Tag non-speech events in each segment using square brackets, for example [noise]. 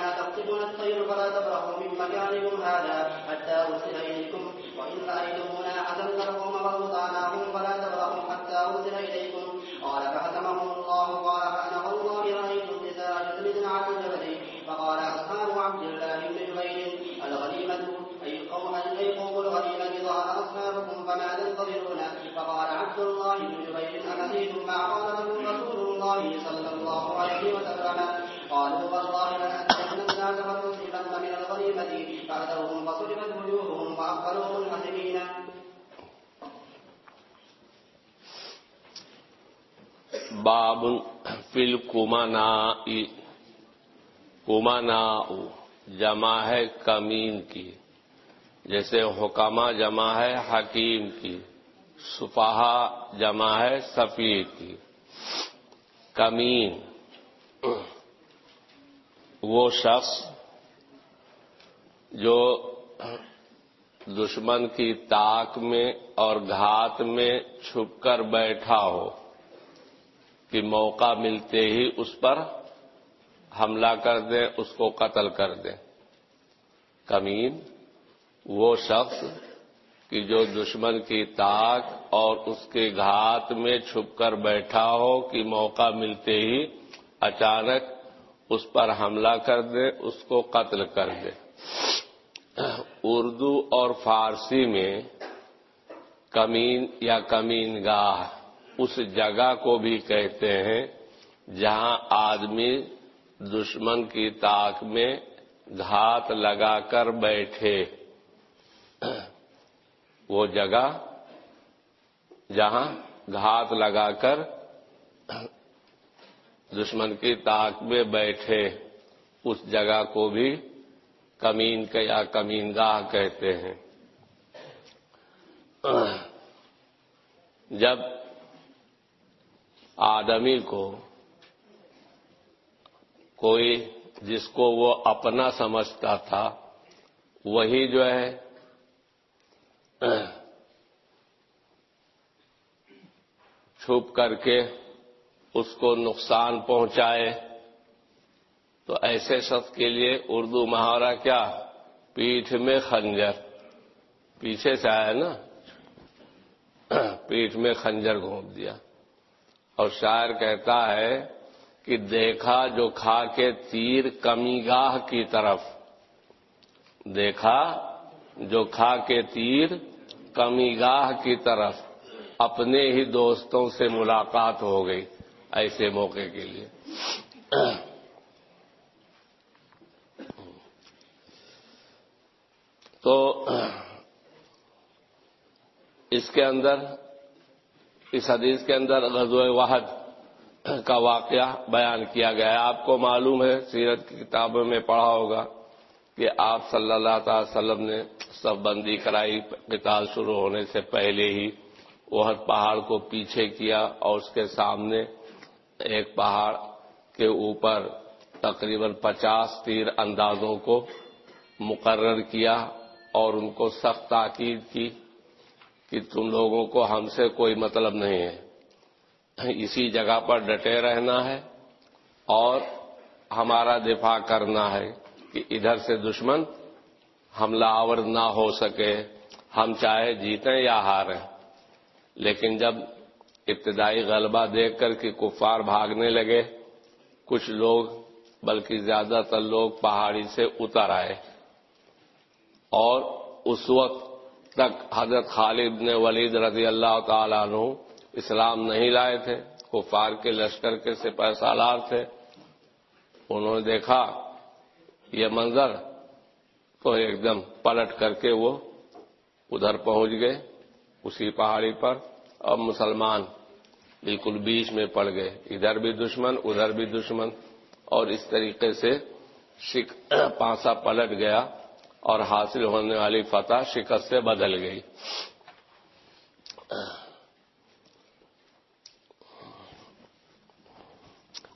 رأيتمونا تقتلون الطير فلا تبرحوا من مكانكم هذا حتى أرسل إليكم. وإن رأيتمونا أذل لكم وأوطعناهم فلا تبرحوا حتى أرسل إليكم. قال فهزمهم الله قال فأنا والله رأيت النساء يسندن على الجبل. فقال أصحاب عبد الله بن جبير، الغنيمة، أي قوم أي قوم الغنيمة ظهر أصحابكم فما تنتظرون. فقال عبد الله بن جبير أنسيتم ما قال لكم رسول الله صلى الله عليه وسلم؟ قالوا والله لنأتين الغنيمة فأتوهم فصرفت وجوههم وأقبلوا منهزمين باب فل کمانا کمانا جمع ہے کمین کی، جیسے حکامہ جمع ہے حکیم کی سفاہا جمع ہے صفی کی۔ کمین، وہ شخص جو دشمن کی تاک میں اور گھات میں چھپ کر بیٹھا ہو، کہ موقع ملتے ہی اس پر حملہ کر دیں، اس کو قتل کر دیں۔ کمین، وہ شخص کہ جو دشمن کی طاق اور اس کے گھات میں چھپ کر بیٹھا ہو، کہ موقع ملتے ہی اچانک اس پر حملہ کر دے اس کو قتل کر دے اردو اور فارسی میں کمین یا کمین گاہ اس جگہ کو بھی کہتے ہیں جہاں آدمی دشمن کی طاق میں گھات لگا کر بیٹھے۔ وہ جگہ جہاں گھات لگا کر دشمن کی طاق میں بیٹھے، اس جگہ کو بھی کمین یا کمین گاہ کہتے ہیں۔ جب آدمی کو کوئی جس کو وہ اپنا سمجھتا تھا، وہی جو ہے، چھپ کر کے اس کو نقصان پہنچائے۔ تو ایسے شخص کے لیے اردو محاورہ کیا پیٹھ میں خنجر۔ پیچھے سے آیا نا؟ [clears throat] پیٹھ میں خنجر گھونپ دیا۔ اور شاعر کہتا ہے کہ دیکھا جو کھا کے تیر کمی گاہ کی طرف۔ دیکھا جو کھا کے تیر کمی گاہ کی طرف۔ اپنے ہی دوستوں سے ملاقات ہو گئی ایسے موقع کے لیے۔ [clears throat] تو اس کے اندر اس حدیث کے اندر غزو واحد کا واقعہ بیان کیا گیا ہے۔ آپ کو معلوم ہے، سیرت کی کتابوں میں پڑھا ہوگا کہ آپ صلی اللہ تعالی وسلم نے سب بندی کرائی، قتال شروع ہونے سے پہلے ہی وہد پہاڑ کو پیچھے کیا اور اس کے سامنے ایک پہاڑ کے اوپر تقریباً پچاس تیر اندازوں کو مقرر کیا۔ اور ان کو سخت تاکید کی کہ تم لوگوں کو ہم سے کوئی مطلب نہیں ہے۔ اسی جگہ پر ڈٹے رہنا ہے اور ہمارا دفاع کرنا ہے کہ ادھر سے دشمن حملہ آور نہ ہو سکے۔ ہم چاہے جیتیں یا ہاریں۔ لیکن جب ابتدائی غلبہ دیکھ کر کہ کفار بھاگنے لگے، کچھ لوگ بلکہ زیادہ تر لوگ پہاڑی سے اتر آئے۔ اور اس وقت تک حضرت خالد نے ولید رضی اللہ تعالیٰ عنہ اسلام نہیں لائے تھے، کفار کے لشکر کے سپہ سالار تھے۔ انہوں نے دیکھا یہ منظر تو ایک دم پلٹ کر کے وہ ادھر پہنچ گئے اسی پہاڑی پر۔ اور مسلمان بالکل بیچ میں پڑ گئے، ادھر بھی دشمن، ادھر بھی دشمن۔ اور اس طریقے سے پانسا پلٹ گیا۔ اور حاصل ہونے والی فتح شکست سے بدل گئی۔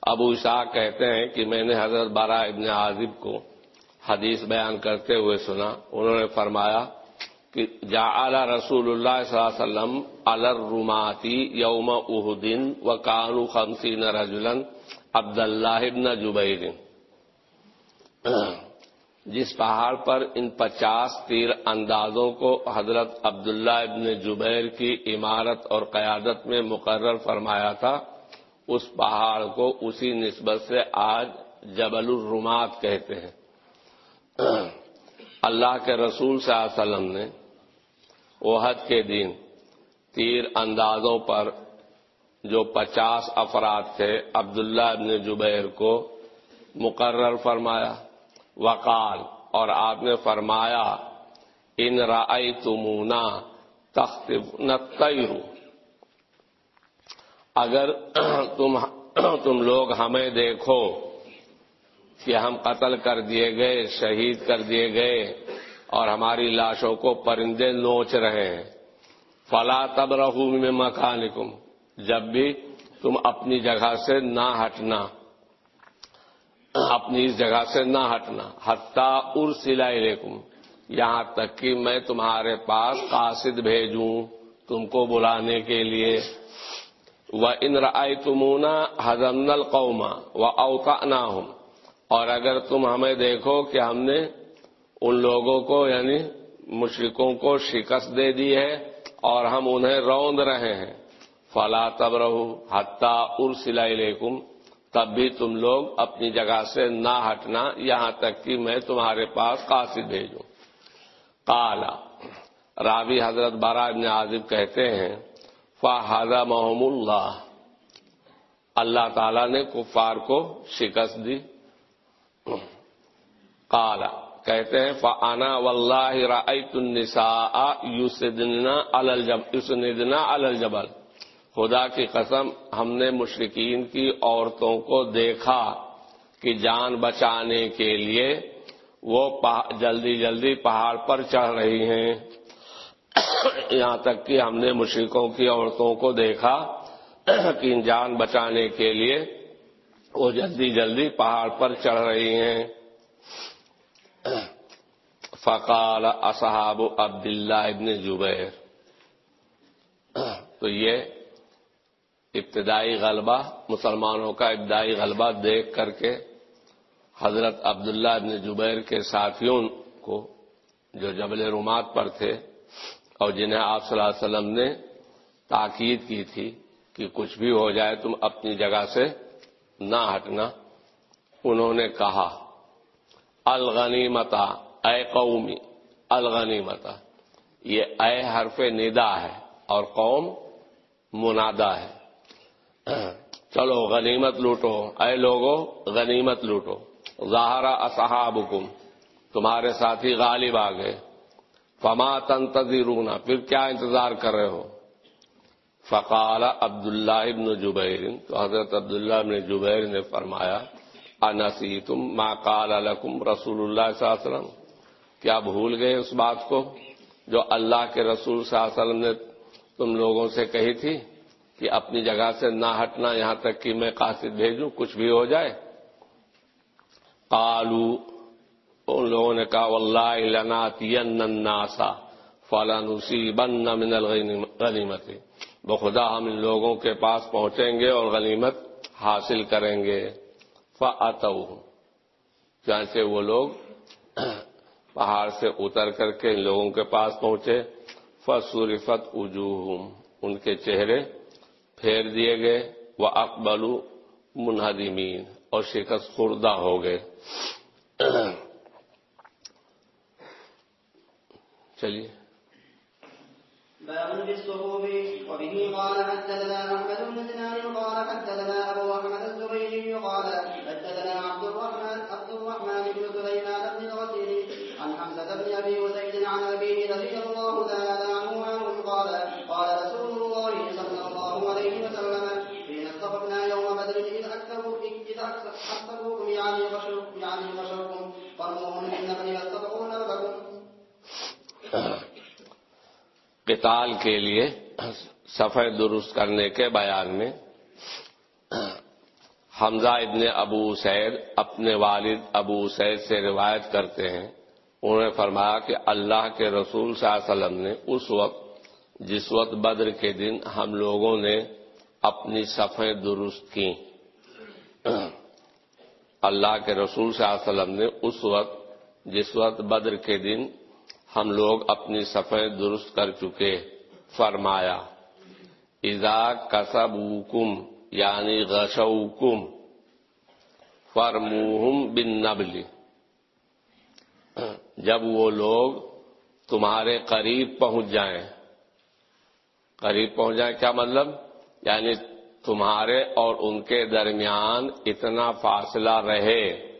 ابو شاہ کہتے ہیں کہ میں نے حضرت بارہ ابن عازب کو حدیث بیان کرتے ہوئے سنا۔ انہوں نے فرمایا کہ جا رسول اللہ صلی اللہ علیہ وسلم الرماتی یوم اہدین و کانو خمسین رجلن عبد اللہ ابن جبیر۔ جس پہاڑ پر ان پچاس تیر اندازوں کو حضرت عبداللہ ابن جبیر کی عمارت اور قیادت میں مقرر فرمایا تھا، اس پہاڑ کو اسی نسبت سے آج جبل الرمات کہتے ہیں۔ [clears throat] اللہ کے رسول صلی اللہ علیہ وسلم نے وحد کے دن تیر اندازوں پر جو پچاس افراد تھے، عبداللہ ابن جبیر کو مقرر فرمایا۔ وقال اور آپ نے فرمایا، ان رائی تمونا تخت اگر تم تم لوگ ہمیں دیکھو کہ ہم قتل کر دیے گئے، شہید کر دیے گئے اور ہماری لاشوں کو پرندے نوچ رہے ہیں، فلا تب رہو میں مکانکم۔ جب بھی تم اپنی جگہ سے نہ ہٹنا۔ اپنی اس جگہ سے نہ ہٹنا۔ حتیٰ ار سلائی لیکم یہاں تک کہ میں تمہارے پاس قاصد بھیجوں تم کو بلانے کے لیے۔ وہ ان رائے تمونا حضم القوما و اوقا نہ ہوں اور اگر تم ہمیں دیکھو کہ ہم نے ان لوگوں کو یعنی مشرقوں کو شکست دے دی ہے اور ہم انہیں روند رہے ہیں، فلا تب رہو حتیٰ ار سلائی لیکم تب بھی تم لوگ اپنی جگہ سے نہ ہٹنا یہاں تک کہ میں تمہارے پاس قاصد بھیجوں۔ کالا راوی حضرت بارہ ابن عازب کہتے ہیں فہذا محم اللہ اللہ تعالی نے کفار کو شکست دی۔ کالا کہتے ہیں فانا واللہ رأیت النساء یسدنا علی الجبل۔ خدا کی قسم ہم نے مشرقین کی عورتوں کو دیکھا کہ جان بچانے کے لیے وہ جلدی جلدی پہاڑ پر چڑھ رہی ہیں۔ یہاں تک کہ ہم نے مشرقوں کی عورتوں کو دیکھا کہ جان بچانے کے لیے وہ جلدی جلدی پہاڑ پر چڑھ رہی ہیں۔ فقال اصحاب عبداللہ ابن جبیر۔ [coughs] تو یہ ابتدائی غلبہ مسلمانوں کا ابتدائی غلبہ دیکھ کر کے حضرت عبداللہ ابن جبیر کے ساتھیوں کو جو جبل رومات پر تھے اور جنہیں آپ صلی اللہ علیہ وسلم نے تاکید کی تھی کہ کچھ بھی ہو جائے تم اپنی جگہ سے نہ ہٹنا، انہوں نے کہا الغنی متا اے قومی الغنی متا یہ اے حرف ندا ہے اور قوم منادا ہے۔ چلو، غنیمت لوٹو۔ اے لوگو، غنیمت لوٹو۔ ظاہرہ اصحاب تمہارے ساتھی غالب آ گئے۔ فما تنتظرون، پھر کیا انتظار کر رہے ہو؟ فقال عبداللہ ابن جبیر، تو حضرت عبداللہ ابن جبیر نے فرمایا انسی تم ما قال لکم رسول اللہ صلی اللہ علیہ وسلم۔ کیا بھول گئے اس بات کو جو اللہ کے رسول صلی اللہ علیہ وسلم نے تم لوگوں سے کہی تھی؟ کہ اپنی جگہ سے نہ ہٹنا، یہاں تک کہ میں قاصد بھیجوں، کچھ بھی ہو جائے۔ قالو، ان لوگوں نے کہا، واللہ لناتیناسا فلنصیبن من الغنیمت۔ بخدا، ہم ان لوگوں کے پاس پہنچیں گے اور غنیمت حاصل کریں گے۔ فاتو چانچہ وہ لوگ پہاڑ سے اتر کر کے ان لوگوں کے پاس پہنچے۔ فصورفت وجوہم، ان کے چہرے پھیر دیے گئے۔ وہ اکبلو منہدمین اور شکست خوردہ ہو گئے۔ چلیے۔ باب بالصحوب وبه قال حدثنا احمد بن سنان، قال حدثنا ابو احمد الزبيري قال حدثنا عبد الرحمن عبد الرحمن بن سليمان بن الغسيل عن حمزه بن ابي وزيد عن ابيه رضي الله تعالى قتال کے لیے سفر درست کرنے کے بیان میں حمزہ ابن ابو سید اپنے والد ابو سید سے روایت کرتے ہیں۔ انہوں نے فرمایا کہ اللہ کے رسول صلی اللہ علیہ وسلم نے اس وقت، جس وقت بدر کے دن ہم لوگوں نے اپنی صفیں درست کی، اللہ کے رسول صلی اللہ علیہ وسلم نے اس وقت، جس وقت بدر کے دن ہم لوگ اپنی صفیں درست کر چکے۔ فرمایا، اذا کسب یعنی غشوکم، فرموہم بن نبلی جب وہ لوگ تمہارے قریب پہنچ جائیں۔ قریب پہنچ جائیں کیا مطلب؟ یعنی تمہارے اور ان کے درمیان اتنا فاصلہ رہے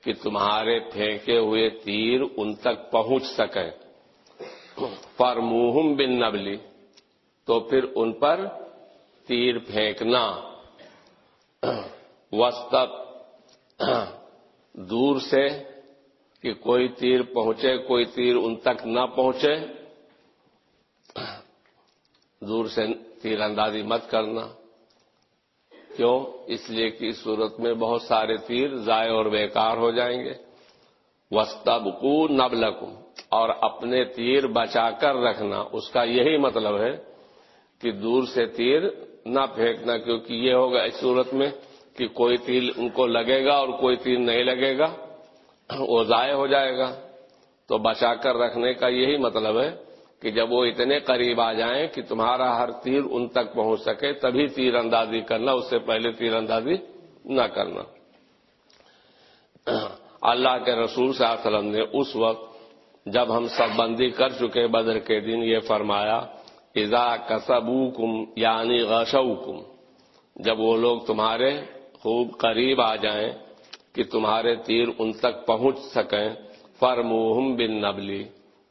کہ تمہارے پھینکے ہوئے تیر ان تک پہنچ سکیں۔ فرموہم بن نبلی تو پھر ان پر تیر پھینکنا۔ وسط دور سے کہ کوئی تیر پہنچے، کوئی تیر ان تک نہ پہنچے۔ دور سے تیر اندازی مت کرنا۔ کیوں؟ اس لیے کہ اس صورت میں بہت سارے تیر ضائع اور بیکار ہو جائیں گے۔ وسطبقو نبلکم اور اپنے تیر بچا کر رکھنا۔ اس کا یہی مطلب ہے کہ دور سے تیر نہ پھینکنا، کیونکہ یہ ہوگا اس صورت میں کہ کوئی تیر ان کو لگے گا اور کوئی تیر نہیں لگے گا، وہ ضائع ہو جائے گا۔ تو بچا کر رکھنے کا یہی مطلب ہے کہ جب وہ اتنے قریب آ جائیں کہ تمہارا ہر تیر ان تک پہنچ سکے، تبھی تیر اندازی کرنا، اس سے پہلے تیر اندازی نہ کرنا۔ اللہ کے رسول صلی اللہ علیہ وسلم نے اس وقت جب ہم سب بندی کر چکے بدر کے دن یہ فرمایا، اذا کسبوکم یعنی غشوکم جب وہ لوگ تمہارے خوب قریب آ جائیں کہ تمہارے تیر ان تک پہنچ سکیں، فرموہم بن نبلی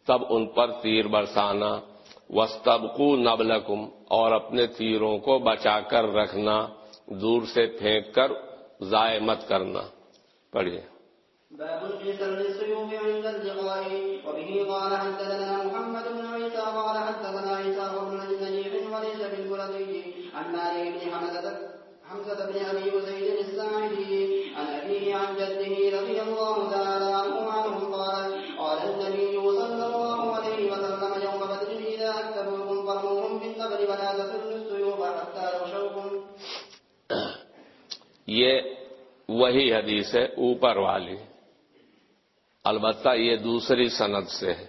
تب ان پر تیر برسانا وسطبقو نبلکم، اور اپنے تیروں کو بچا کر رکھنا، دور سے پھینک کر ضائع مت کرنا۔ پڑھیے۔ باب في سر السيوف عند اللقاء وبه قال حدثنا محمد بن عيسى قال حدثنا عيسى بن نجيح وليس بالبلدي عن مالك بن حمزة حمزة بن أبي وزيد الساعدي عن أبيه عن جده رضي الله تعالى عنه عنهم قال قال النبي صلى الله عليه وسلم يوم بدر إذا أكتبوكم فرموهم بالنبل ولا تسلوا السيوف حتى يغشوكم یہ وہی حدیث ہے، اوپر والی۔ البتہ یہ دوسری سند سے ہے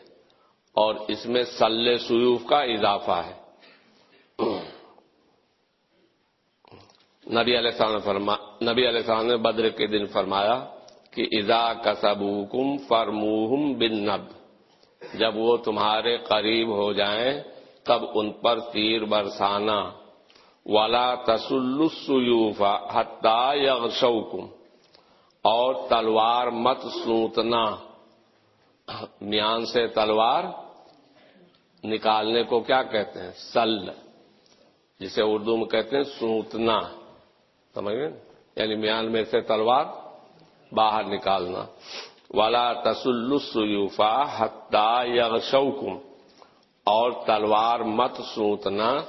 اور اس میں سل سیوف کا اضافہ ہے۔ نبی علیہ السلام نے فرما، نبی علیہ السلام نے بدر کے دن فرمایا کہ اذا کسبوکم فرموہم بن نب جب وہ تمہارے قریب ہو جائیں تب ان پر تیر برسانا۔ ولا تسلسیوف حتہ یغشوکم اور تلوار مت سوتنا میان سے تلوار نکالنے کو کیا کہتے ہیں؟ سل، جسے اردو میں کہتے ہیں سوتنا سمجھ گئے؟ یعنی میان میں سے تلوار باہر نکالنا۔ والا تسلسیوفا حتہ یغشوکم اور تلوار مت سوتنا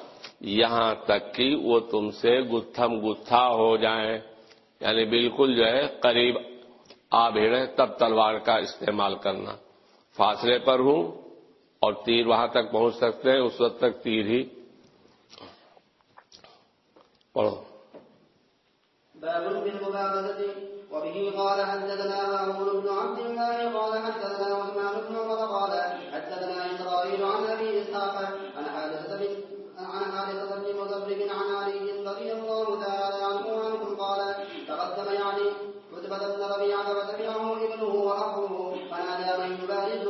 یہاں تک کہ وہ تم سے گتھم گتھا ہو جائیں۔ یعنی بالکل جو ہے قریب آ بھیڑے تب تلوار کا استعمال کرنا۔ فاصلے پر ہوں اور تیر وہاں تک پہنچ سکتے ہیں، اس وقت تک تیر ہی۔ پڑھو۔ وبه قال حدثنا مأمون بن عبد الله، قال حدثنا عثمان بن عمر، قال حدثنا إسرائيل عن أبي إسحاق، عن حادثة بن عن حادثة بن مزبرق عن علي رضي الله تعالى عنه وعنكم قال تقدم يعني عتبة بن ربيعة وتبعه ابنه وأخوه فنادى من يبارز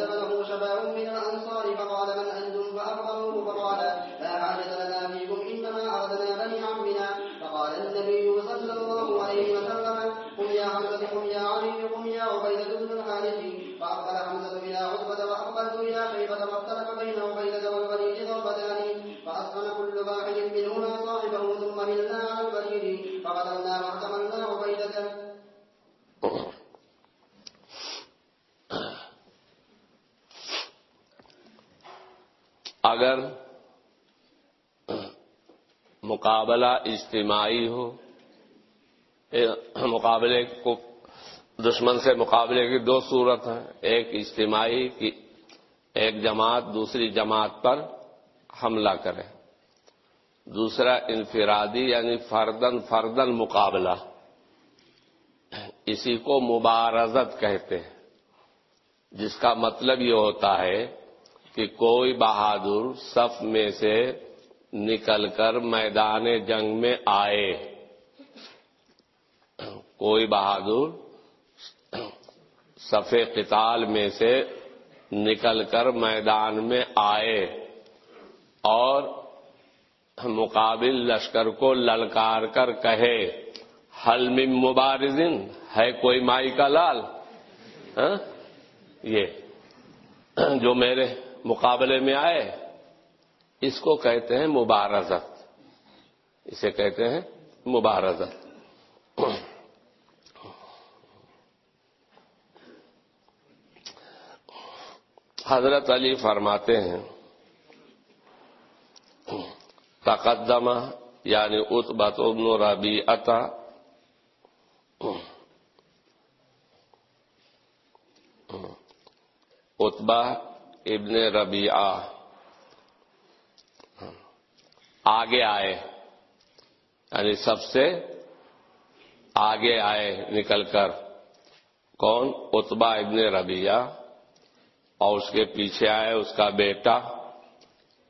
فانتدب له شباب من الأنصار فقال من أنتم؟ فأقبلوه فقال لا حاجة لنا فيكم، إنما أردنا بني عمنا فقال النبي صلى الله عليه وسلم، قم يا حمزة، قم يا علي، قم يا عبيدة بن الحارث. فأقبل حمزة إلى عتبة وأقبلت إلى خيبة فاختلف بين عبيدة والوليد ضربتان فأسخن كل واحد منهما صاحبه ثم ملنا على الوليد فقتلنا واحتملنا عبيدة اگر مقابلہ اجتماعی ہو مقابلے کو، دشمن سے مقابلے کی دو صورت ہیں، ایک اجتماعی کی، ایک جماعت، دوسری جماعت پر حملہ کرے۔ دوسرا انفرادی یعنی فردن فردن مقابلہ۔ اسی کو مبارزت کہتے ہیں، جس کا مطلب یہ ہوتا ہے کہ کوئی بہادر صف میں سے نکل کر میدان جنگ میں آئے۔ کوئی بہادر صف قتال میں سے نکل کر میدان میں آئے اور مقابل لشکر کو للکار کر کہے، حل مبارزن، ہے کوئی مائی کا لال؟ ہاں؟ یہ جو میرے مقابلے میں آئے، اس کو کہتے ہیں مبارزت۔ اسے کہتے ہیں مبارزت۔ حضرت علی فرماتے ہیں تقدمہ یعنی اتبت ابن ربی عطا اتبا ابن ربیع آگے آئے۔ یعنی سب سے آگے آئے نکل کر۔ کون؟ اتبا ابن ربیہ اور اس کے پیچھے آئے اس کا بیٹا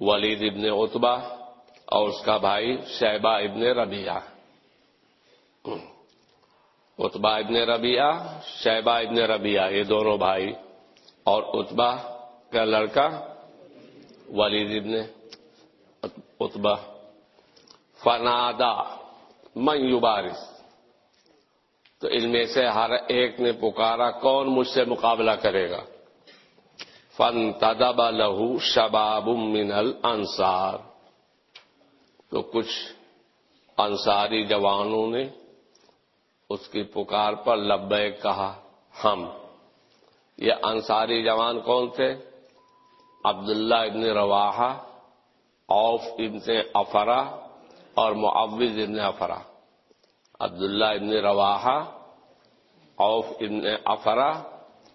ولید ابن اتبا اور اس کا بھائی شہبہ ابن ربیہ اتبا ابن ربیہ شہبہ ابن ربیہ یہ دونوں بھائی اور اتبا کا لڑکا ولید ابن اتبا فنادا من یبارس۔ تو ان میں سے ہر ایک نے پکارا، کون مجھ سے مقابلہ کرے گا؟ فن تدب لہو شباب من الانصار۔ تو کچھ انصاری جوانوں نے اس کی پکار پر لبیک کہا، ہم۔ یہ انصاری جوان کون تھے؟ عبداللہ ابن رواحہ اوف ابن افرا اور معوض ابن افرا عبداللہ ابن رواحہ اوف ابن افرا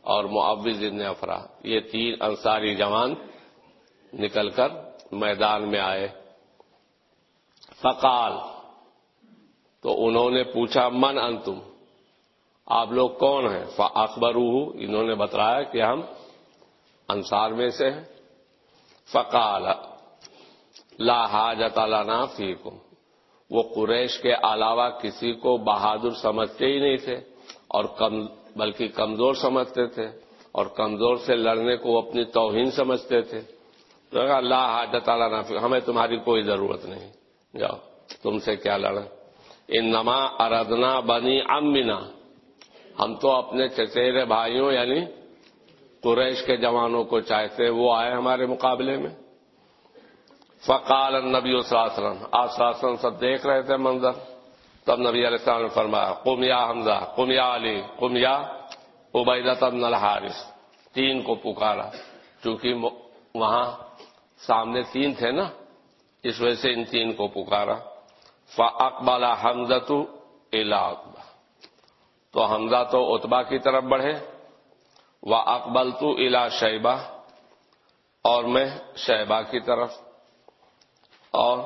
اور معوض ابن افرا یہ تین انصاری جوان نکل کر میدان میں آئے۔ فقال، تو انہوں نے پوچھا، من انتم؟ آپ لوگ کون ہیں؟ اکبر انہوں نے بتایا کہ ہم انصار میں سے ہیں۔ فقال، لا حاجت لنا فیکم۔ وہ قریش کے علاوہ کسی کو بہادر سمجھتے ہی نہیں تھے اور کم، بلکہ کمزور سمجھتے تھے اور کمزور سے لڑنے کو اپنی توہین سمجھتے تھے۔ تو اللہ حاجت فی ہمیں تمہاری کوئی ضرورت نہیں۔ جاؤ، تم سے کیا لڑیں ان نما اردنا بنی امنا ہم تو اپنے چچیرے بھائیوں یعنی قریش کے جوانوں کو چاہتے وہ آئے ہمارے مقابلے میں۔ فقال النبی صلی آپ صلی سب دیکھ رہے تھے منظر۔ تب نبی علیہ السلام نے فرمایا قمیا حمزہ قمیا علی قمیا عبیدہ تبن الحارث۔ تین کو پکارا، چونکہ وہاں سامنے تین تھے نا، اس وجہ سے ان تین کو پکارا۔ فاقبال حمزت الا تو حمزہ تو اتبا کی طرف بڑھے۔ وہ اکبل تو الا شیبہ اور میں شیبہ کی طرف اور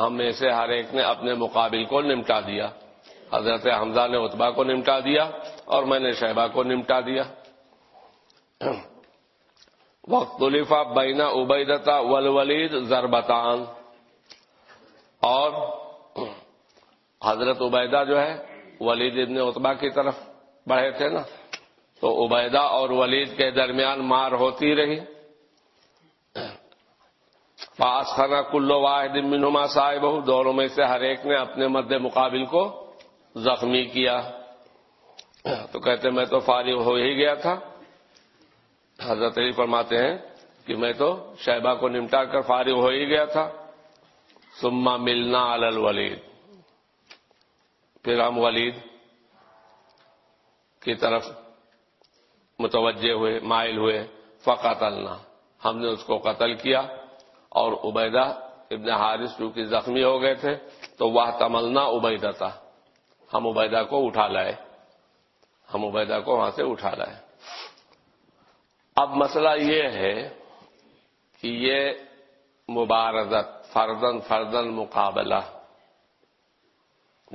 ہم میں سے ہر ایک نے اپنے مقابل کو نمٹا دیا۔ حضرت حمزہ نے اتبا کو نمٹا دیا اور میں نے شہبہ کو نمٹا دیا۔ وقت الفا بینا ابیدتا ولولید زربتان اور حضرت عبیدہ جو ہے، ولید ابن اتبا کی طرف بڑھے تھے نا۔ تو عبیدہ اور ولید کے درمیان مار ہوتی رہی۔ پاس خانہ کلو واحد منہما صاحب دونوں میں سے ہر ایک نے اپنے مد مقابل کو زخمی کیا۔ تو کہتے میں تو فارغ ہو ہی گیا تھا۔ حضرت علی فرماتے ہیں کہ میں تو شہبہ کو نمٹا کر فارغ ہو ہی گیا تھا۔ سما ملنا الولید۔ پھر ہم ولید کی طرف متوجہ ہوئے، مائل ہوئے فقط ہم نے اس کو قتل کیا اور عبیدہ ابن حارث چونکہ زخمی ہو گئے تھے، تو وہ تملنا عبیدہ تھا ہم عبیدہ کو اٹھا لائے۔ ہم عبیدہ کو وہاں سے اٹھا لائے۔ اب مسئلہ یہ ہے کہ یہ مبارزت فردن فردن مقابلہ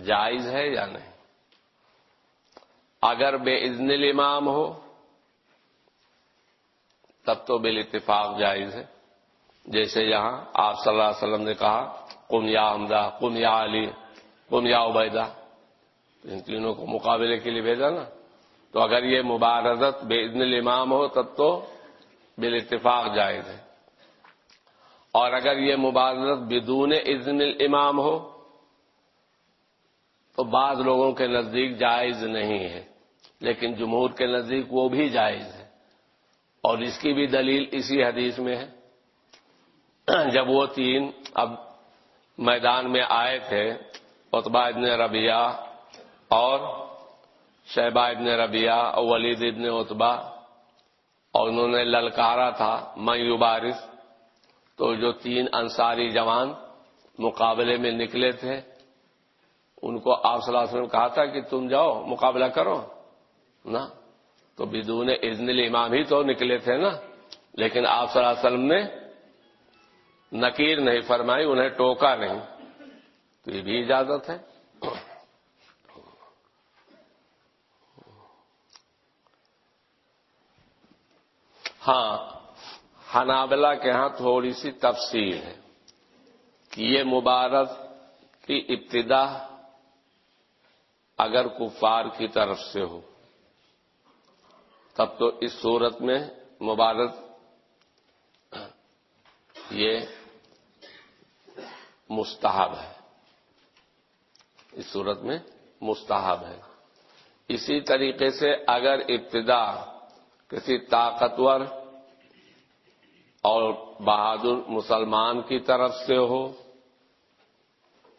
جائز ہے یا نہیں؟ اگر بے اذن الامام ہو تب تو بال اتفاق جائز ہے۔ جیسے یہاں آپ صلی اللہ علیہ وسلم نے کہا کن یا حمدہ کن یا علی کن یا عبیدہ۔ ان تینوں کو مقابلے کے لیے بھیجا نا۔ تو اگر یہ مبارزت بے اذن الامام ہو، تب تو بال اتفاق جائز ہے۔ اور اگر یہ مبارزت بدون اذن الامام ہو، تو بعض لوگوں کے نزدیک جائز نہیں ہے۔ لیکن جمہور کے نزدیک وہ بھی جائز ہے۔ اور اس کی بھی دلیل اسی حدیث میں ہے۔ جب وہ تین اب میدان میں آئے تھے اتبا ابن ربیہ اور شہبہ ابن ربیہ اور ولید ابن اتبا اور انہوں نے للکارا تھا میو بارش تو جو تین انصاری جوان مقابلے میں نکلے تھے، ان کو آپ صلی اللہ علیہ وسلم کہا تھا کہ تم جاؤ، مقابلہ کرو نا تو بدون اذن الامام ہی تو نکلے تھے نا۔ لیکن آپ صلی اللہ علیہ وسلم نے نکیر نہیں فرمائی، انہیں ٹوکا نہیں۔ تو یہ بھی اجازت ہے۔ ہاں حنابلہ کے ہاں تھوڑی سی تفصیل ہے کہ یہ مبارک کی ابتدا اگر کفار کی طرف سے ہو۔ تب تو اس صورت میں مبارک یہ مستحب ہے۔ اس صورت میں مستحب ہے۔ اسی طریقے سے اگر ابتدا کسی طاقتور اور بہادر مسلمان کی طرف سے ہو،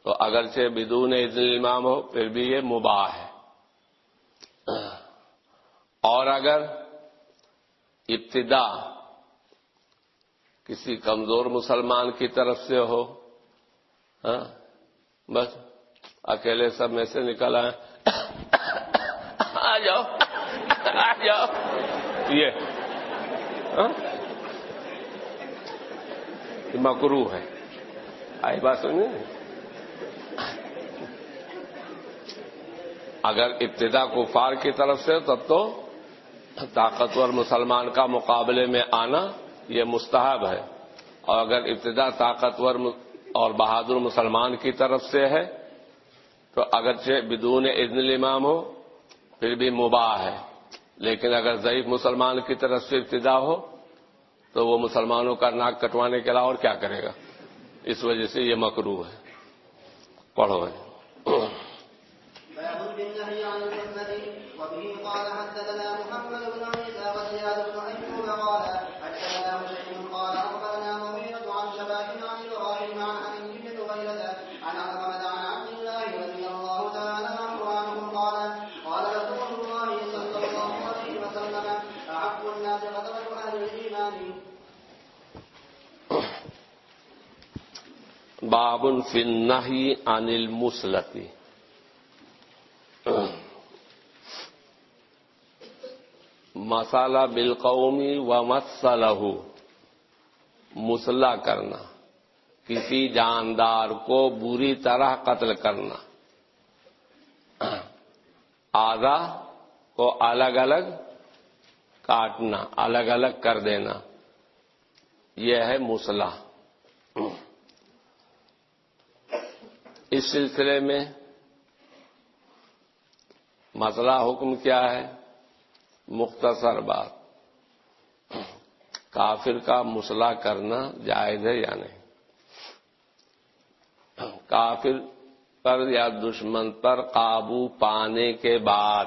تو اگرچہ بدون اذن امام ہو، پھر بھی یہ مباح ہے۔ اور اگر ابتدا کسی کمزور مسلمان کی طرف سے ہو ہاں؟ بس، اکیلے سب میں سے نکل آئے آ جاؤ آ جاؤ۔ یہ ہاں؟ مکرو ہے۔ آئی بات سمجھے اگر ابتدا کفار کی طرف سے تب تو طاقتور مسلمان کا مقابلے میں آنا یہ مستحب ہے۔ اور اگر ابتدا طاقتور اور بہادر مسلمان کی طرف سے ہے، تو اگرچہ بدون اذن الامام ہو، پھر بھی مباح ہے۔ لیکن اگر ضعیف مسلمان کی طرف سے ابتدا ہو، تو وہ مسلمانوں کا ناک کٹوانے کے علاوہ اور کیا کرے گا؟ اس وجہ سے یہ مکرو ہے۔ پڑھو۔ بابن فن ہی انل مسلتی مسالہ بالقومی و مسلح مسلح کرنا۔ کسی جاندار کو بری طرح قتل کرنا۔ آدھا کو الگ الگ کاٹنا، الگ الگ کر دینا۔ یہ ہے مسلح۔ اس سلسلے میں مسئلہ حکم کیا ہے؟ مختصر بات۔ کافر کا مسئلہ کرنا جائز ہے یا نہیں؟ کافر پر یا دشمن پر قابو پانے کے بعد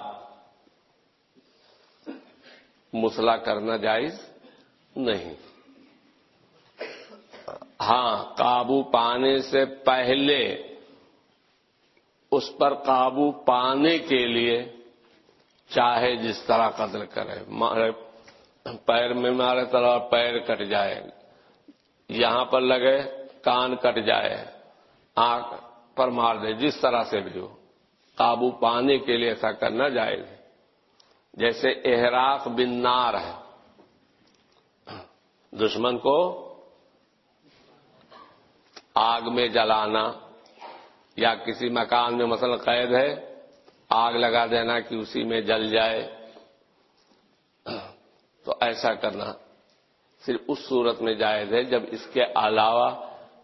مسئلہ کرنا جائز نہیں۔ ہاں قابو پانے سے پہلے اس پر قابو پانے کے لیے چاہے جس طرح قتل کرے۔ مارے پیر میں مارے طرح پیر کٹ جائے۔ یہاں پر لگے کان کٹ جائے۔ آنکھ پر مار دے۔ جس طرح سے بھی ہو۔ قابو پانے کے لیے ایسا کرنا جائز ہے۔ جیسے احراق بن نار ہے۔ دشمن کو آگ میں جلانا۔ یا کسی مکان میں مثلا قید ہے، آگ لگا دینا کہ اسی میں جل جائے۔ تو ایسا کرنا صرف اس صورت میں جائز ہے جب اس کے علاوہ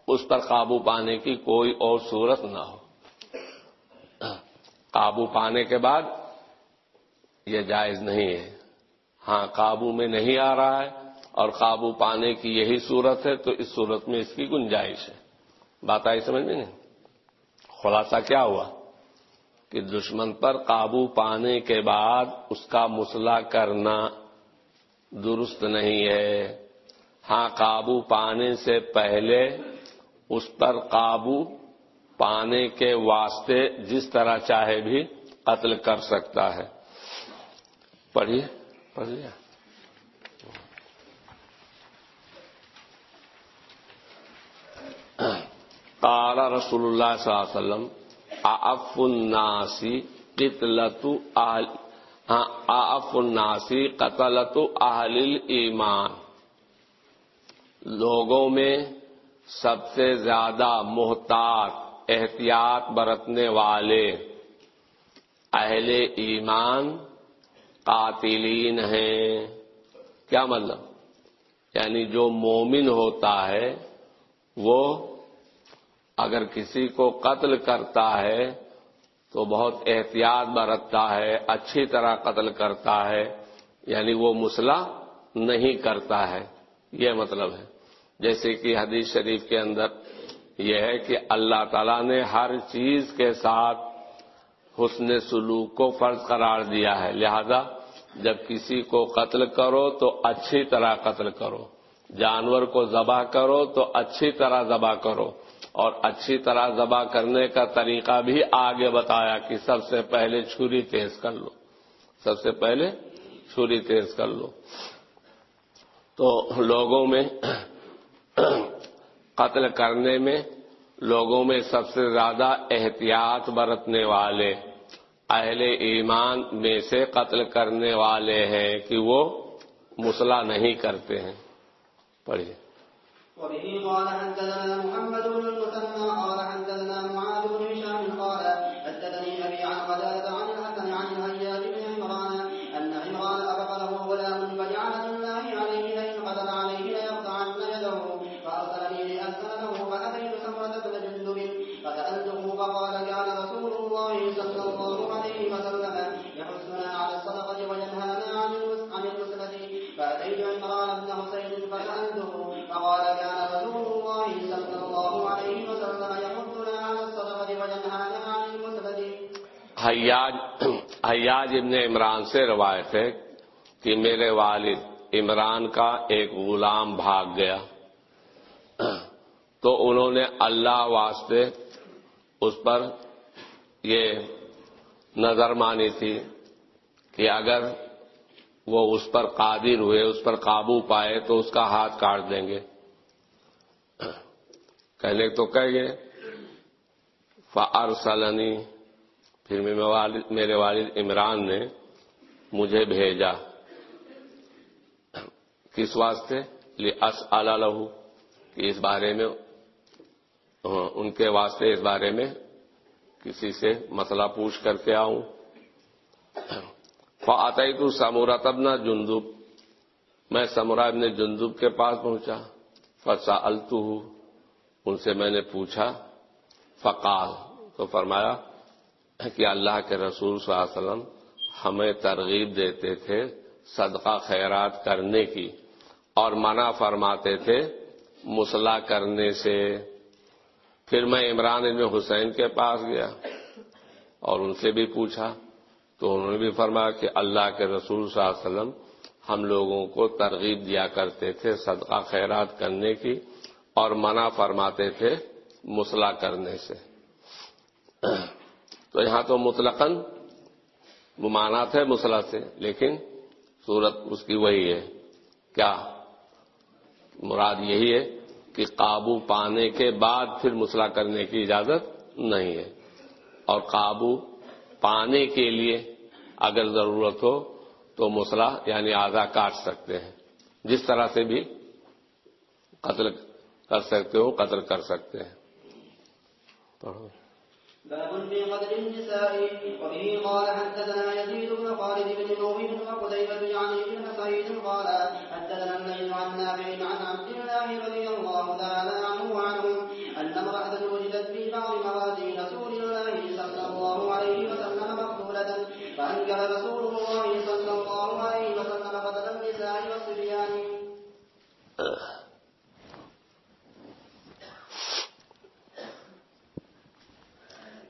اس پر قابو پانے کی کوئی اور صورت نہ ہو۔ قابو پانے کے بعد یہ جائز نہیں ہے۔ ہاں قابو میں نہیں آ رہا ہے اور قابو پانے کی یہی صورت ہے تو اس صورت میں اس کی گنجائش ہے۔ بات آئی سمجھ میں نہیں؟ خلاصہ کیا ہوا؟ کہ دشمن پر قابو پانے کے بعد اس کا مسئلہ کرنا درست نہیں ہے۔ ہاں قابو پانے سے پہلے اس پر قابو پانے کے واسطے جس طرح چاہے بھی قتل کر سکتا ہے۔ پڑھیے پڑھ لیا قال رسول اللہ صلی اللہ علیہ وسلم اف الناسی قتلت اف الناسی قتلت اہل ایمان لوگوں میں سب سے زیادہ محتاط، احتیاط برتنے والے اہل ایمان قاتلین ہیں۔ کیا مطلب؟ یعنی جو مومن ہوتا ہے، وہ اگر کسی کو قتل کرتا ہے تو بہت احتیاط برتتا ہے، اچھی طرح قتل کرتا ہے یعنی وہ مسئلہ نہیں کرتا ہے۔ یہ مطلب ہے۔ جیسے کہ حدیث شریف کے اندر یہ ہے کہ اللہ تعالیٰ نے ہر چیز کے ساتھ حسن سلوک کو فرض قرار دیا ہے۔ لہذا جب کسی کو قتل کرو تو اچھی طرح قتل کرو۔ جانور کو ذبح کرو تو اچھی طرح ذبح کرو۔ اور اچھی طرح ذبح کرنے کا طریقہ بھی آگے بتایا کہ سب سے پہلے چھری تیز کر لو۔ سب سے پہلے چھری تیز کر لو۔ تو لوگوں میں قتل کرنے میں لوگوں میں سب سے زیادہ احتیاط برتنے والے اہل ایمان میں سے قتل کرنے والے ہیں کہ وہ مسئلہ نہیں کرتے ہیں۔ پڑھیے۔ وبه قال حدثنا محمد بن المثنى حیاج حیاج ابن عمران سے روایت ہے کہ میرے والد عمران کا ایک غلام بھاگ گیا۔ تو انہوں نے اللہ واسطے اس پر یہ نظر مانی تھی کہ اگر وہ اس پر قادر ہوئے، اس پر قابو پائے تو اس کا ہاتھ کاٹ دیں گے۔ کہنے تو کہہ گئے فارسلنی پھر میرے والد عمران نے مجھے بھیجا۔ کس واسطے؟ اس لہو کہ اس بارے میں ہاں، ان کے واسطے اس بارے میں کسی سے مسئلہ پوچھ کر کے آؤں۔ فعطی تو سمورا تبنا جندب، میں سمورا ابن جندب کے پاس پہنچا۔ فسا التو ان سے میں نے پوچھا۔ فقال، تو فرمایا کہ اللہ کے رسول صلی اللہ علیہ وسلم ہمیں ترغیب دیتے تھے صدقہ خیرات کرنے کی اور منع فرماتے تھے مسلح کرنے سے۔ پھر میں عمران ابن حسین کے پاس گیا اور ان سے بھی پوچھا تو انہوں نے بھی فرمایا کہ اللہ کے رسول صلی اللہ علیہ وسلم ہم لوگوں کو ترغیب دیا کرتے تھے صدقہ خیرات کرنے کی اور منع فرماتے تھے مسلح کرنے سے۔ تو یہاں تو مطلقاً ممانات ہے مسلح سے، لیکن صورت اس کی وہی ہے۔ کیا؟ مراد یہی ہے کہ قابو پانے کے بعد پھر مسلح کرنے کی اجازت نہیں ہے۔ اور قابو پانے کے لیے اگر ضرورت ہو تو مسئلہ یعنی آدھا کاٹ سکتے ہیں۔ جس طرح سے بھی قتل کر سکتے ہو، قتل کر سکتے ہیں۔ پڑھو۔ باب في قتل النساء وبه قال حدثنا يزيد بن خالد بن نوح وقتيبة يعني بن سعيد قال حدثنا الليل عن نافع عن عبد الله رضي الله تعالى عنه وعنهم أن امرأة وجدت في بعض موازين رسول الله صلى الله عليه وسلم مقتولة فأنكر رسول الله صلى الله عليه وسلم قتل النساء والصبيان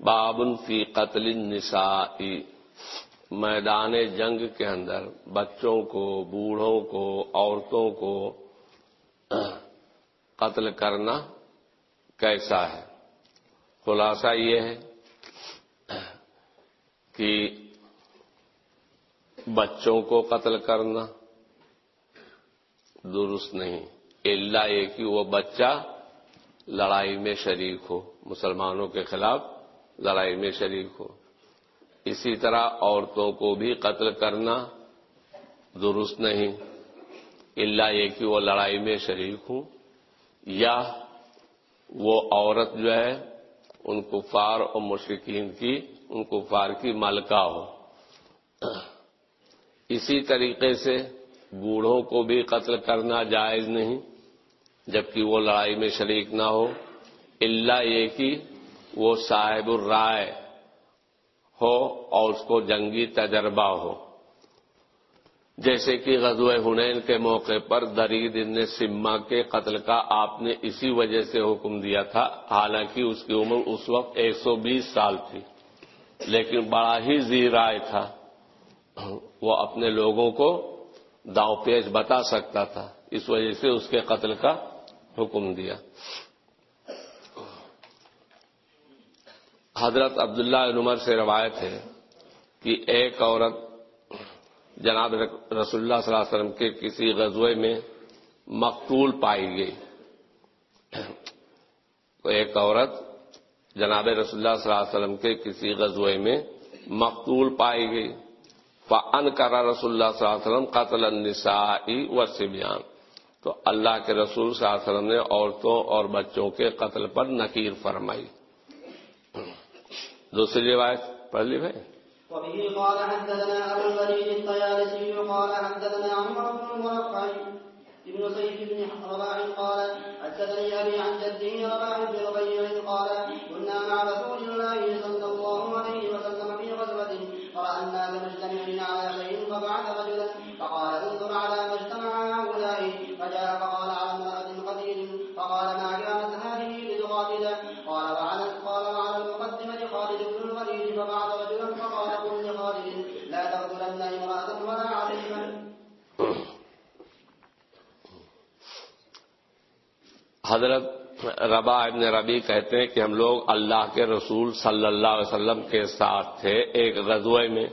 بابن فی قتل النساء میدان جنگ کے اندر بچوں کو، بوڑھوں کو، عورتوں کو قتل کرنا کیسا ہے؟ خلاصہ یہ ہے کہ بچوں کو قتل کرنا درست نہیں اللہ یہ کہ وہ بچہ لڑائی میں شریک ہو، مسلمانوں کے خلاف لڑائی میں شریک ہو۔ اسی طرح عورتوں کو بھی قتل کرنا درست نہیں۔ اللہ یہ کہ وہ لڑائی میں شریک ہوں۔ یا وہ عورت جو ہے، ان کفار اور مشرقین کی، ان کفار کی ملکہ ہو۔ اسی طریقے سے بوڑھوں کو بھی قتل کرنا جائز نہیں، جبکہ وہ لڑائی میں شریک نہ ہو۔ اللہ یہ کہ وہ صاحب الرائے ہو اور اس کو جنگی تجربہ ہو۔ جیسے کہ غزوہ ہنین کے موقع پر درید ان سما کے قتل کا آپ نے اسی وجہ سے حکم دیا تھا، حالانکہ اس کی عمر اس وقت ایک سو بیس سال تھی۔ لیکن بڑا ہی زیرائے تھا۔ وہ اپنے لوگوں کو داؤ پیج بتا سکتا تھا۔ اس وجہ سے اس کے قتل کا حکم دیا۔ حضرت عبداللہ عمر سے روایت ہے کہ ایک عورت جناب رسول اللہ صلی اللہ علیہ وسلم کے کسی غزوے میں مقتول پائی گئی۔ ایک عورت جناب رسول اللہ صلی اللہ علیہ وسلم کے کسی غزوے میں مقتول پائی گئی۔ فن کرا رسول اللہ صلی اللہ علیہ وسلم قتل النساء و سبیان تو اللہ کے رسول صلی اللہ علیہ وسلم نے عورتوں اور بچوں کے قتل پر نکیر فرمائی۔ دوسری روایت پڑھ لی بھائی؟ وبه قال حدثنا ابو الوليد الطيالسي قال حدثنا عمر بن المرقع ابن سيف بن رباح قال حدثني ابي عن جده رباح بن ربيع قال كنا مع رسول الله صلى الله عليه وسلم في غزوه فراى الناس مجتمعين على شيء فبعث رجلا فقال انظر على ما اجتمع هؤلاء، فجاء فقال على امراه قتيل فقال ما كانت هذه لتقاتل قال وعلى قال وعلى المقدمه خالد بن الوليد فبعث رجلا فقال قل لخالد لا تقتلن امراه ولا عظيما حضرت ربا ابن ربی کہتے ہیں کہ ہم لوگ اللہ کے رسول صلی اللہ علیہ وسلم کے ساتھ تھے ایک غزوے میں۔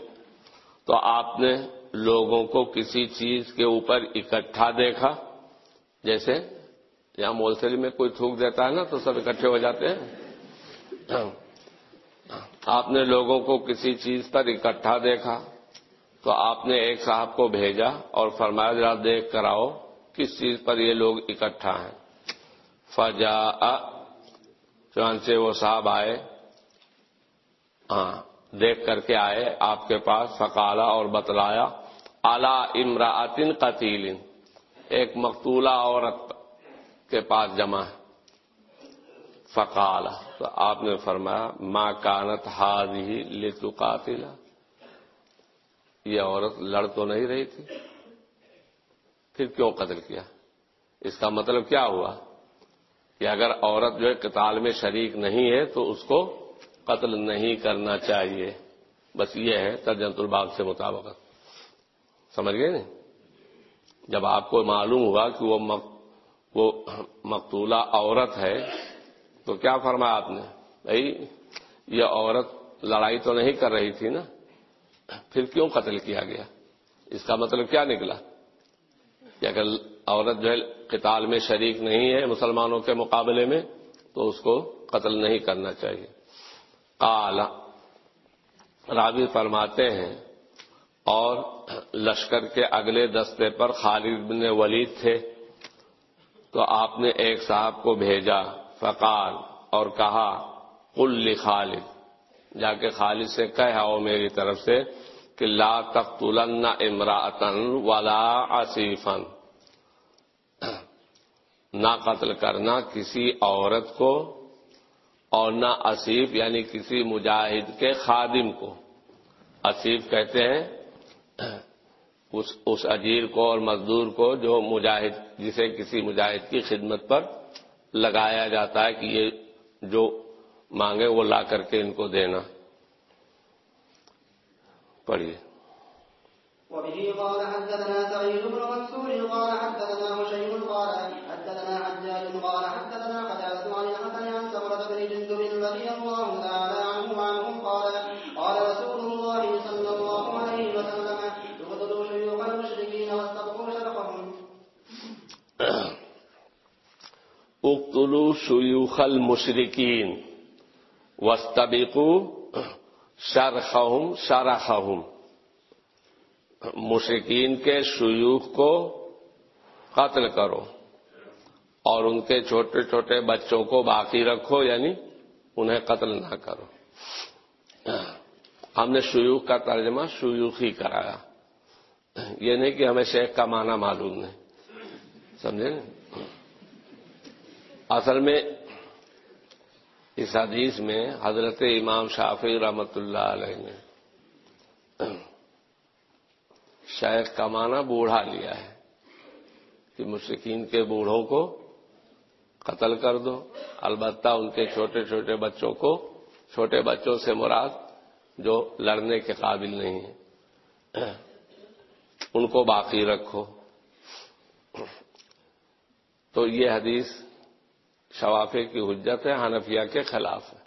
تو آپ نے لوگوں کو کسی چیز کے اوپر اکٹھا دیکھا؟ جیسے یہاں مولسری میں کوئی تھوک دیتا ہے نا تو سب اکٹھے ہو جاتے ہیں۔ آپ نے لوگوں کو کسی چیز پر اکٹھا دیکھا؟ تو آپ نے ایک صاحب کو بھیجا اور فرمایا ذرا دیکھ کر آؤ کس چیز پر یہ لوگ اکٹھا ہیں۔ فجا چنانچہ وہ صاحب آئے ہاں دیکھ کر کے آئے آپ کے پاس، فقالا اور بتلایا اعلی امراطن قتیل ایک مقتولہ عورت کے پاس جمع ہے۔ فقالا، تو آپ نے فرمایا ماں کانت ہاد ہی لتو قاتلا یہ عورت لڑ تو نہیں رہی تھی۔ پھر کیوں قتل کیا؟ اس کا مطلب کیا ہوا؟ کہ اگر عورت جو ہے قتال میں شریک نہیں ہے تو اس کو قتل نہیں کرنا چاہیے۔ بس یہ ہے ترجنت الباغ سے مطابقت۔ سمجھ گئے نا جب آپ کو معلوم ہوا کہ وہ مق... وہ مقتولہ عورت ہے، تو کیا فرمایا آپ نے؟ بھائی، یہ عورت لڑائی تو نہیں کر رہی تھی نا؟ پھر کیوں قتل کیا گیا؟ اس کا مطلب کیا نکلا؟ کہ اگر عورت جو ہے قتال میں شریک نہیں ہے مسلمانوں کے مقابلے میں، تو اس کو قتل نہیں کرنا چاہیے۔ قال، راوی فرماتے ہیں، اور لشکر کے اگلے دستے پر خالد بن ولید تھے، تو آپ نے ایک صاحب کو بھیجا۔ فقال، اور کہا، قل خالد۔ جا کے خالد سے کہا میری طرف سے کہ لا تقتلن امراطن ولا آصیفن نہ قتل کرنا کسی عورت کو اور نہ اصیف یعنی کسی مجاہد کے خادم کو۔ اصیف کہتے ہیں اس اس اجیر کو اور مزدور کو جو مجاہد، جسے کسی مجاہد کی خدمت پر لگایا جاتا ہے کہ یہ جو مانگے وہ لا کر کے ان کو دینا۔ پڑھیے۔ وبه قال حدثنا سعيد بن منصور قال حدثنا هشيم اقتلوا شيوخ المشركين واستبقوا شرخهم شرخهم مشرقین کے شیوخ کو قتل کرو اور ان کے چھوٹے چھوٹے بچوں کو باقی رکھو یعنی انہیں قتل نہ کرو۔ ہم نے شیوخ کا ترجمہ شیوخ ہی کرایا۔ یہ نہیں کہ ہمیں شیخ کا معنی معلوم نہیں۔ سمجھے؟ اصل میں اس حدیث میں حضرت امام شافی رحمت اللہ علیہ نے شیخ کا معنی بوڑھا لیا ہے کہ مشرقین کے بوڑھوں کو قتل کر دو، البتہ ان کے چھوٹے چھوٹے بچوں کو، چھوٹے بچوں سے مراد جو لڑنے کے قابل نہیں ہیں، ان کو باقی رکھو۔ تو یہ حدیث شوافے کی حجت ہے، حنفیہ کے خلاف ہے۔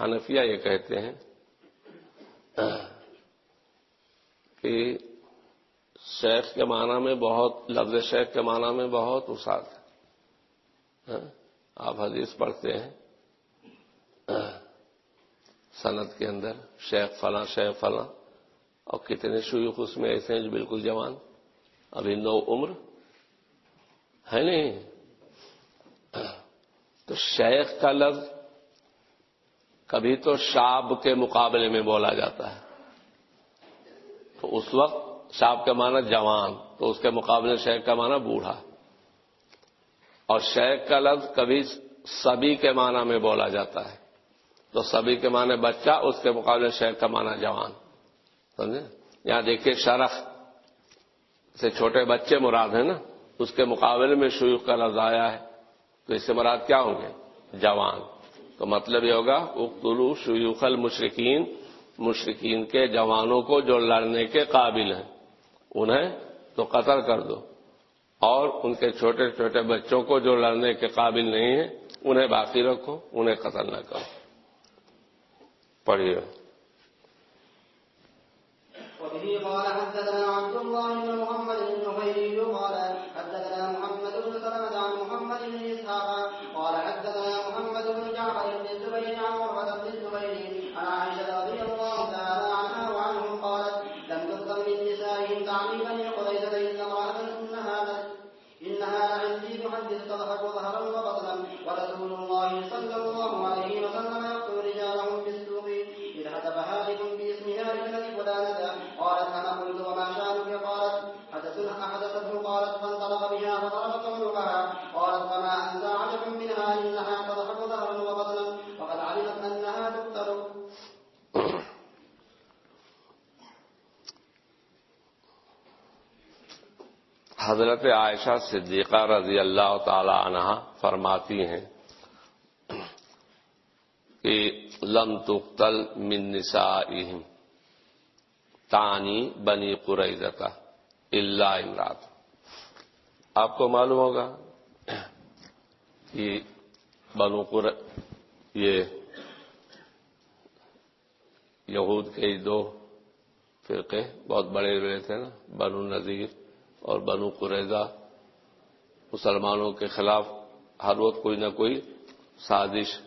حنفیہ یہ کہتے ہیں کہ شیخ کے معنی میں بہت، لفظ شیخ کے معنی میں بہت اسات ہے۔ آپ حدیث پڑھتے ہیں صنعت کے اندر شیخ فلاں شیخ فلاں، اور کتنے شیوخ اس میں ایسے ہیں جو بالکل جوان۔ ابھی نو عمر ہے نہیں؟ تو شیخ کا لفظ کبھی تو شاب کے مقابلے میں بولا جاتا ہے۔ تو اس وقت شاب کا معنی جوان، تو اس کے مقابلے شیخ کا معنی بوڑھا۔ اور شیخ کا لفظ کبھی سبھی کے معنی میں بولا جاتا ہے۔ تو سبھی کے معنی بچہ، اس کے مقابلے شیخ کا معنی جوان۔ سمجھے؟ یہاں دیکھیے شرف سے چھوٹے بچے مراد ہیں نا، اس کے مقابلے میں شیوخ کا لفظ آیا ہے۔ تو اس سے مراد کیا ہوں گے؟ جوان۔ تو مطلب یہ ہوگا اقتلو شیوخ المشرقین مشرقین کے جوانوں کو جو لڑنے کے قابل ہیں۔ انہیں تو قتل کر دو۔ اور ان کے چھوٹے چھوٹے بچوں کو جو لڑنے کے قابل نہیں ہیں، انہیں باقی رکھو، انہیں قتل نہ کرو۔ پڑھیے۔ وبه قال حدثنا عبد الله بن محمد النفيلي قال بن حضرت عائشہ صدیقہ رضی اللہ تعالی عنہ فرماتی ہیں کہ لم تقتل من نسائہم، تانی بنی قریظتا اللہ امرات۔ آپ کو معلوم ہوگا کہ بنو قر، یہ یہود کے دو فرقے بہت بڑے بڑے تھے نا، بنو نذیر۔ اور بنو قریضہ مسلمانوں کے خلاف ہر وقت کوئی نہ کوئی سازش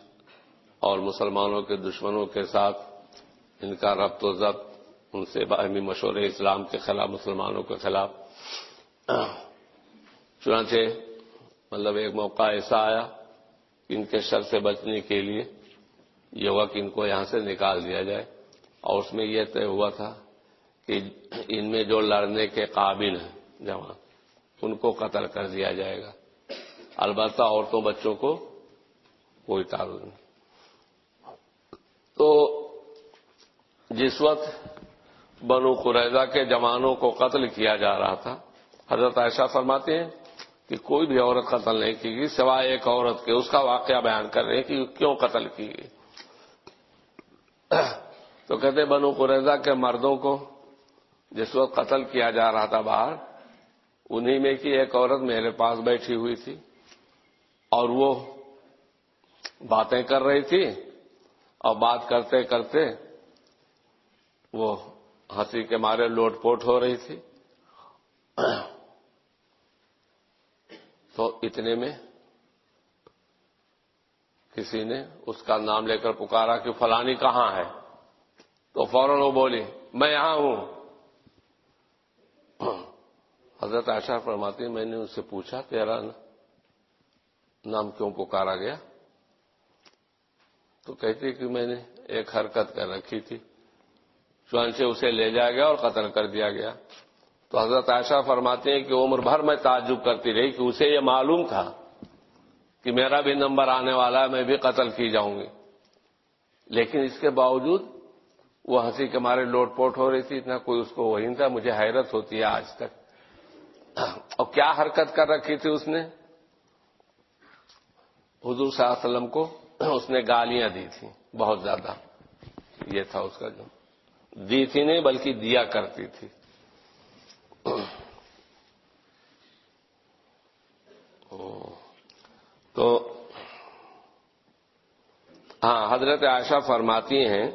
اور مسلمانوں کے دشمنوں کے ساتھ ان کا ربط و ضبط، ان سے باہمی مشورے اسلام کے خلاف، مسلمانوں کے خلاف۔ چنانچہ مطلب ایک موقع ایسا آیا کہ ان کے شر سے بچنے کے لیے یہ ہوا کہ ان کو یہاں سے نکال دیا جائے۔ اور اس میں یہ طے ہوا تھا کہ ان میں جو لڑنے کے قابل ہیں جوان ان کو قتل کر دیا جائے گا۔ البتہ عورتوں بچوں کو کوئی تعلق نہیں۔ تو جس وقت بنو قریضہ کے جوانوں کو قتل کیا جا رہا تھا، حضرت عائشہ فرماتے ہیں کہ کوئی بھی عورت قتل نہیں کی گئی، سوائے ایک عورت کے۔ اس کا واقعہ بیان کر رہے ہیں کہ کیوں قتل کی گئی۔ تو کہتے بنو قریضہ کے مردوں کو جس وقت قتل کیا جا رہا تھا باہر انہی میں کی ایک عورت میرے پاس بیٹھی ہوئی تھی اور وہ باتیں کر رہی تھی اور بات کرتے کرتے وہ ہنسی کے مارے لوٹ پوٹ ہو رہی تھی۔ تو اتنے میں کسی نے اس کا نام لے کر پکارا کہ فلانی کہاں ہے؟ تو فوراً وہ بولی، میں یہاں ہوں۔ حضرت عائشہ فرماتی میں نے ان سے پوچھا تیرا نام کیوں پکارا گیا؟ تو کہتی کہ میں نے ایک حرکت کر رکھی تھی چون سے اسے لے جایا گیا اور قتل کر دیا گیا۔ تو حضرت عائشہ فرماتے ہیں کہ عمر بھر میں تعجب کرتی رہی کہ اسے یہ معلوم تھا کہ میرا بھی نمبر آنے والا ہے، میں بھی قتل کی جاؤں گی۔ لیکن اس کے باوجود وہ ہنسی کے مارے لوٹ پوٹ ہو رہی تھی، اتنا کوئی اس کو وہی تھا، مجھے حیرت ہوتی ہے آج تک۔ اور کیا حرکت کر رکھی تھی اس نے؟ حضور صلی اللہ علیہ وسلم کو اس نے گالیاں دی تھیں بہت زیادہ۔ یہ تھا اس کا جو۔ دی تھی نہیں، بلکہ دیا کرتی تھی۔ تو ہاں حضرت عائشہ فرماتی ہیں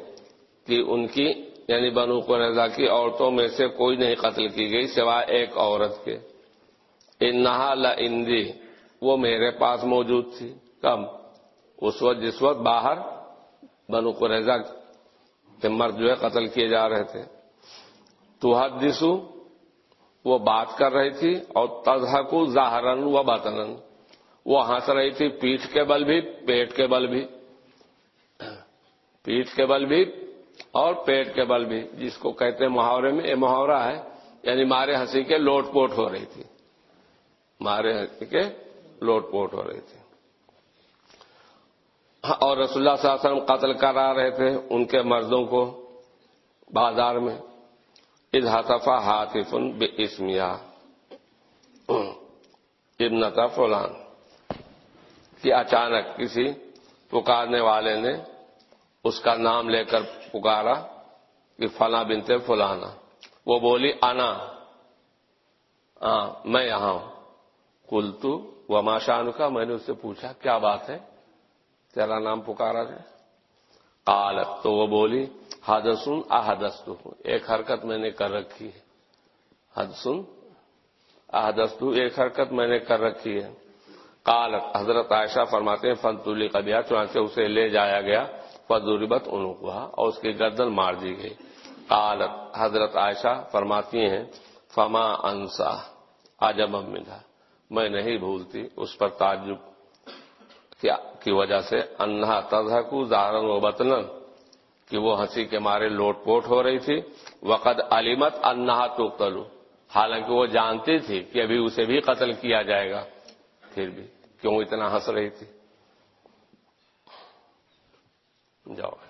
کہ ان کی یعنی بنو کو رضا کی عورتوں میں سے کوئی نہیں قتل کی گئی سوائے ایک عورت کے۔ انہا لندی وہ میرے پاس موجود تھی۔ کم، اس وقت جس وقت باہر بنو کو رضا کے مرد جو ہے قتل کیے جا رہے تھے۔ تو حدیثو وہ بات کر رہی تھی، اور تزہکو ظاہرن و بطن وہ ہنس رہی تھی، پیٹھ کے بل بھی، پیٹ کے بل بھی۔ پیٹھ کے بل بھی اور پیٹ کے بل بھی، جس کو کہتے ہیں محاورے میں، یہ محاورہ ہے یعنی مارے ہنسی کے لوٹ پوٹ ہو رہی تھی۔ مارے کے لوٹ پوٹ ہو رہی تھی۔ اور رسول اللہ صلی اللہ علیہ وسلم قتل کرا رہے تھے ان کے مردوں کو بازار میں۔ اظہطفا ہاتفن بے اسمیا ابنتا فلان۔ کہ اچانک کسی پکارنے والے نے اس کا نام لے کر پکارا کہ فلاں بنتے فلانا۔ وہ بولی، انا۔ ہاں، میں یہاں ہوں۔ کل تو وہ ماشان کا میں نے اس سے پوچھا، کیا بات ہے؟ تیرا نام پکارا جائے؟ قالت، تو وہ بولی حدسن احدست ایک حرکت میں نے کر رکھی ہے۔ حدسن احدست ایک حرکت میں نے کر رکھی ہے۔ قالت، حضرت عائشہ فرماتے ہیں فنتولی قبیا چنانچہ اسے لے جایا گیا۔ فضوربت انوکوا اور اس کی گردن مار دی گئی۔ قالت، حضرت عائشہ فرماتی ہیں، فما انسا آجم ملا میں نہیں بھولتی، اس پر تعجب کی وجہ سے انہا تزہکو زارن و بطن کہ وہ ہنسی کے مارے لوٹ پوٹ ہو رہی تھی۔ وقد علیمت انہا تو حالانکہ وہ جانتی تھی کہ ابھی اسے بھی قتل کیا جائے گا۔ پھر بھی کیوں اتنا ہنس رہی تھی؟ جاؤ۔